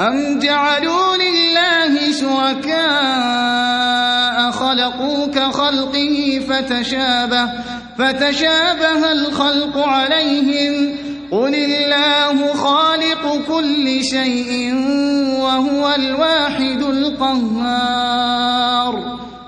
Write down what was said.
أم جعلوا لله شركاء خلقوا كخلقه فتشابه فتشابه الخلق عليهم قل الله خالق كل شيء وهو الواحد القهار